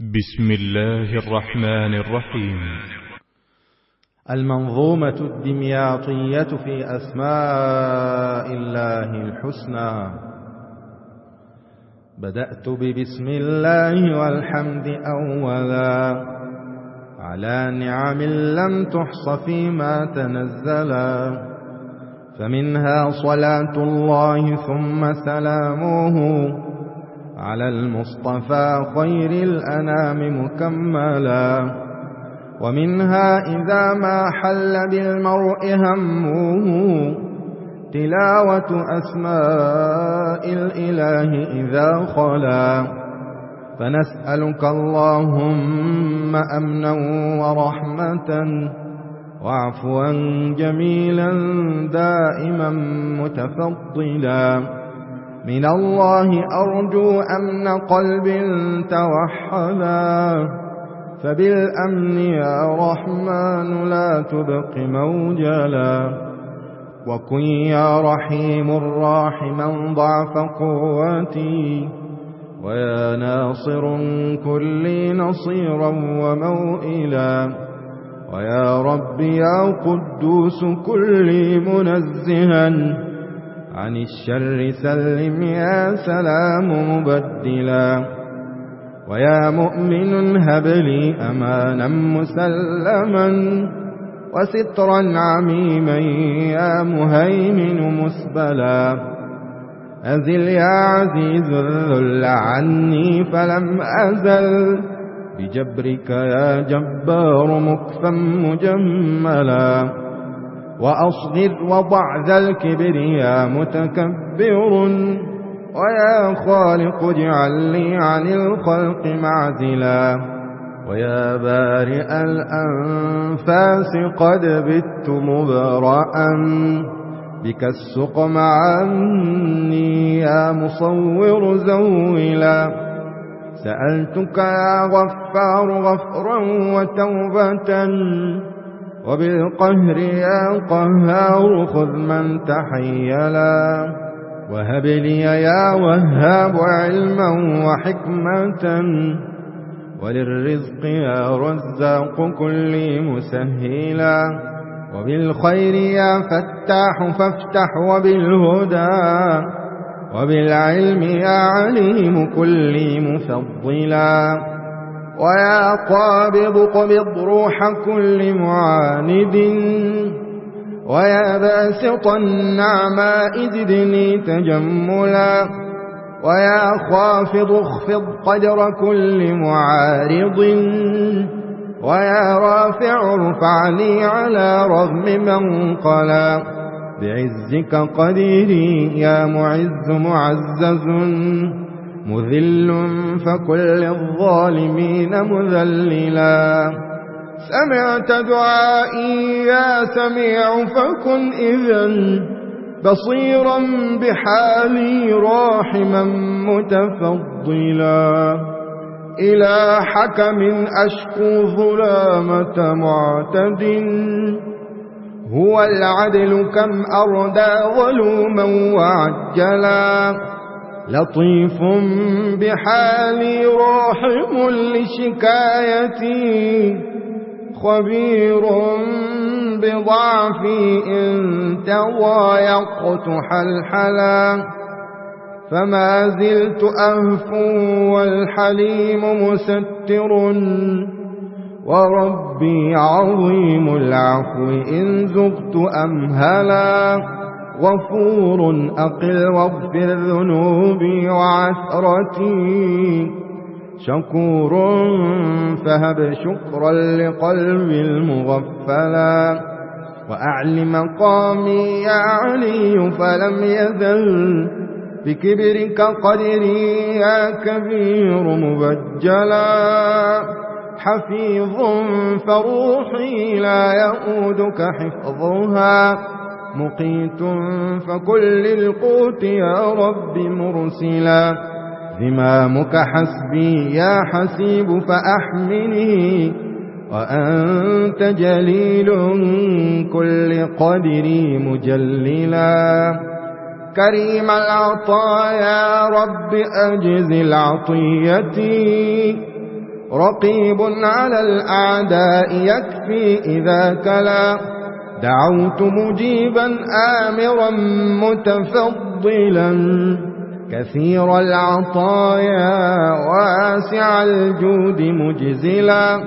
بسم الله الرحمن الرحيم. المنظومة الدمياطية في أسماء الله الحسنى. بدأت ببسم الله والحمد أولا. على نعم لم تحص فيما تنزلا. فمنها صلاة الله ثم سلامه. على المصطفى خير الأنام مكملا ومنها إذا ما حل بالمرء همه تلاوة أسماء الإله إذا خلا فنسألك اللهم أمنا ورحمة وعفوا جميلا دائما متفضلا من الله أرجو أمن قلب توحدا. فبالأمن يا رحمن لا تبق موجلا وكن يا رحيم راحما ضعف قوتي. ويا ناصر كل نصيرا وموئلا. ويا ربي يا قدوس كل منزها. عن الشر سلم يا سلام مبدلا. ويا مؤمن هب لي أمانا مسلما وسترا عميما يا مهيمن مسبلا. أزل يا عزيز الذل عني فلم أزل. بجبرك يا جبار مكفا مجملا. وأصغر وضع ذا الكبرياء متكبر ويا خالق اجعل لي عن الخلق معزلا ويا بارئ الأنفاس قد بت مبرأا بك السقم عني يا مصور زولا سألتك يا غفار غفرا وتوبة وبالقهر يا قهار خذ من تحيلا وهب لي يا وهاب علما وحكمة. وللرزق يا رزاق كل مسهلا وبالخير يا فتاح فافتح. وبالهدى وبالعلم يا عليم كل مفضلا ويا قابض قبض روح كل معاند ويا باسط النعماء زدني تجملا ويا خافض اخفض قدر كل معارض ويا رافع ارفعني على رغم من قلا بعزك قديري يا معز معزز مذل فكل للظالمين مذللا. سمعت دعائي يا سميع فكن إذا بصيرا بحالي راحما متفضلا. إلى حكم أشكو ظلامة معتد. هو العدل كم أردى ظلوما وعجلا. لطيف بحالي راحم لشكايتي خبير بضعفي إن توايقت حلحلا. فما زلت أهفو والحليم مستر وربي عظيم العفو إن زغت أمهلا. غفور أقل واغفر ذنوبي وعثرتي شكور فهب شكرا لقلب المغفلا. وأعل مقامي يا علي فلم يذل بكبرك قدري يا كبير مبجلا. حفيظ فروحي لا يؤودك حفظها. مقيت فكل القوت يا رب مرسلا. ذمامك حسبي يا حسيب فأحمني وأنت جليل كل قدري مجللا. كريم العطا يا رب أجز العطيتي رقيب على الأعداء يكفي إذا كلا دعوت مجيبا آمرا متفضلا. كثير العطايا واسع الجود مجزلا.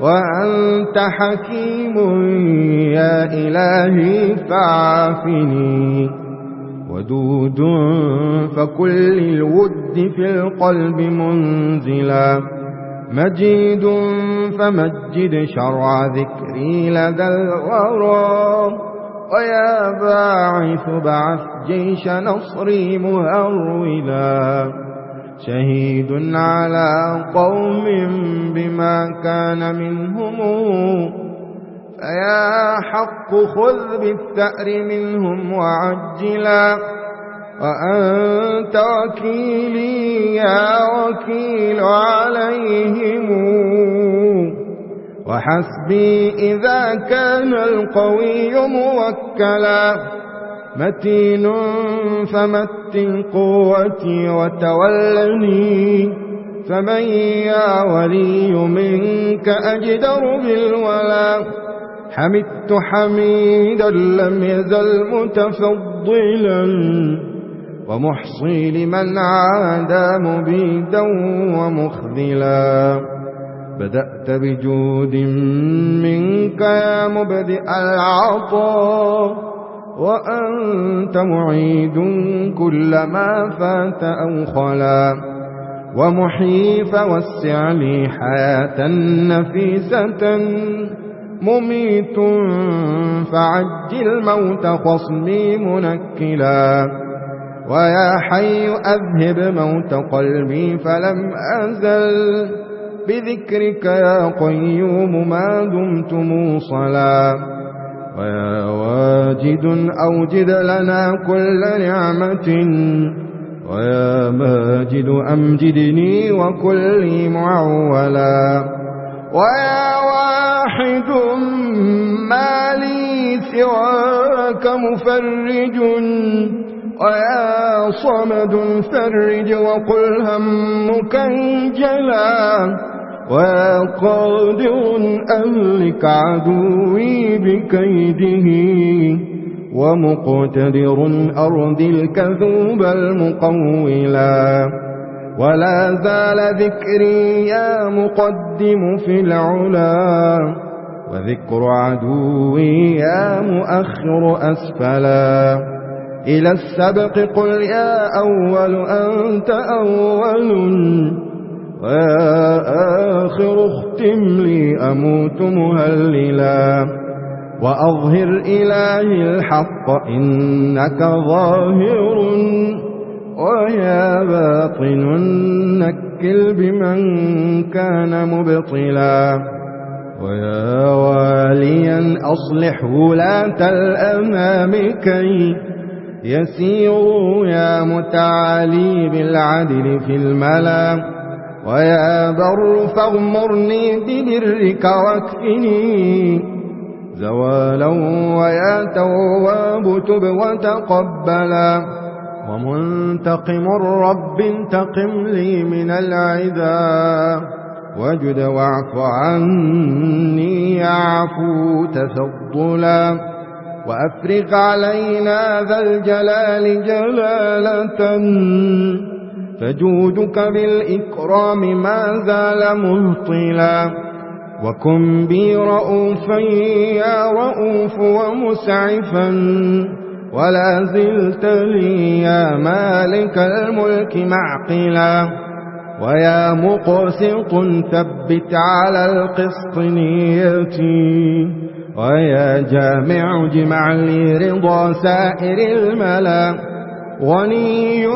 وأنت حكيم يا إلهي فعافني ودود فكل الود في القلب منزلا. مجيد فمجد شرع ذكري لدى الغرام. ويا باعث بعث جيش نصري مهرولا شهيد على قوم بما كان منهم. فيا حق خذ بالثأر منهم وعجلا. وأنت وكيلي يا وكيل عليهم. وحسبي إذا كان القوي موكلا. متين فمتن قوتي وتولني. فمن يا ولي منك أجدر بالولا. حمدت حميدا لم يزل متفضلا. ومحصي لمن عادى مبيدا ومخذلا. بدأت بجود منك يا مبدئ العطاء وأنت معيد كل ما فات أو خلا. ومحيي فوسع لي حياة نفيسة. مميت فعجل موت خصمي منكلا. ويا حي أذهب موت قلبي فلم أزل بذكرك يا قيوم ما دمت موصلا ويا واجد أوجد لنا كل نعمة ويا ماجد أمجدني وكلي معولا ويا واحد ما لي سواك مفرج ويا صمد فرج وقل همك انجلا ويا قادر أهلك عدوي بكيده ومقتدر أرض الكذوب المقولا ولا زال ذكري يا مقدم في العلا وذكر عدوي يا مؤخر أسفلا إلى السبق قل يا أول أنت أول. ويا آخر اختم لي أموت مهللا. وأظهر إله الحق إنك ظاهر. ويا باطن نكل بمن كان مبطلا. ويا واليا أصلح ولاة الأمام كي يسيروا يا متعالي بالعدل في الملا ويا بر فاغمرني ببرك واكفني زوالا ويا تواب تب وتقبلا ومنتقم الرب انتقم لي من العذا وجد واعف عني يعفو تفضلا وأفرق علينا ذا الجلال جلالة. فجودك بالإكرام ما زال مهطلا وكن بي رؤوفا يا رؤوف ومسعفا. ولا زلت لي يا مالك الملك معقلا. ويا مقسط ثبت على القسط نيتي. ويا جامع جمع لي رضا سائر الملا غني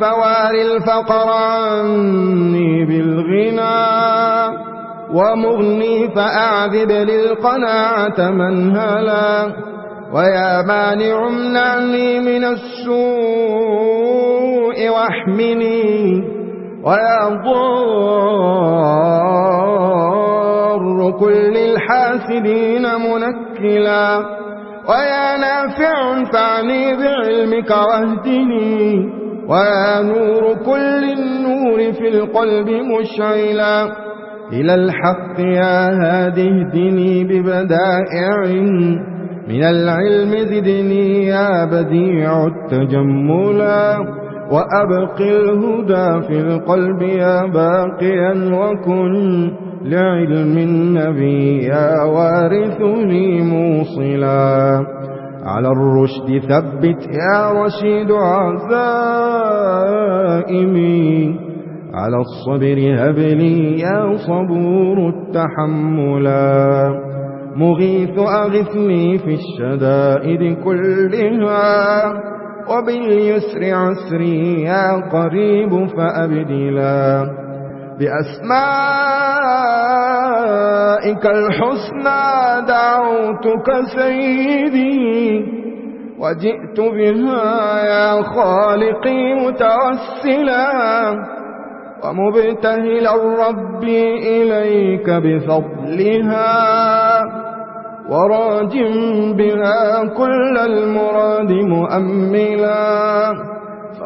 فوار الفقر عني بالغنى ومغني فأعذب للقناعة منهلا ويا مانع منعني من السوء واحمني ويا ضار وكل الحاسدين منكلا ويا نافع فعني بعلمك واهدني ويا نور كل النور في القلب مشعلا إلى الحق يا هادي اهدني ببدائع من العلم زدني يا بديع التجملا وأبقي الهدى في القلب يا باقيا وكن لعلم النبي وارثني موصلا. على الرشد ثبت يا رشيد عزائمي. على الصبر هبلي يا صبور التحملا. مغيث أغثني في الشدائد كلها. وباليسر عسري يا قريب فأبدلا. بأسمائك الحسنى دعوتك سيدي وجئت بها يا خالقي متوسلا ومبتهلا ربي إليك بفضلها وراج بها كل المراد مؤملا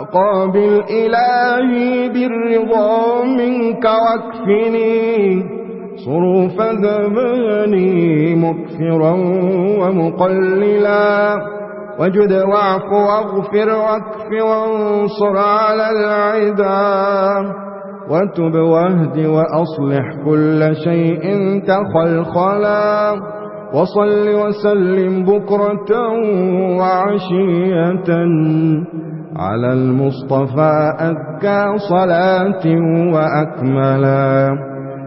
وقابل إِلَهِي بِالرِّضَا مِنْكَ وَاكْفِنِي صُرُوفَ زَمَانِي مُكْفِرًا وَمُقَلِّلًا. وَجُدْ وَاعْفُ وَاغْفِرْ وَاكْفِ وَانْصُرْ عَلَى العدا. وَتُبْ وَاهْدِ وَأَصْلِحْ كُلَّ شَيْءٍ تَخَلْخَلًا وَصَلِّ وَسَلِّمْ بُكْرَةً وَعَشِيَّةً. على المصطفى أكى صلاة وأكملا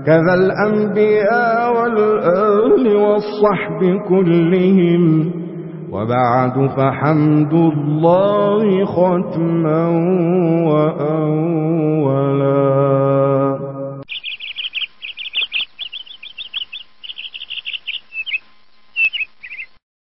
كذا الأنبياء والأهل والصحب كلهم وبعد فحمد الله ختما وأولا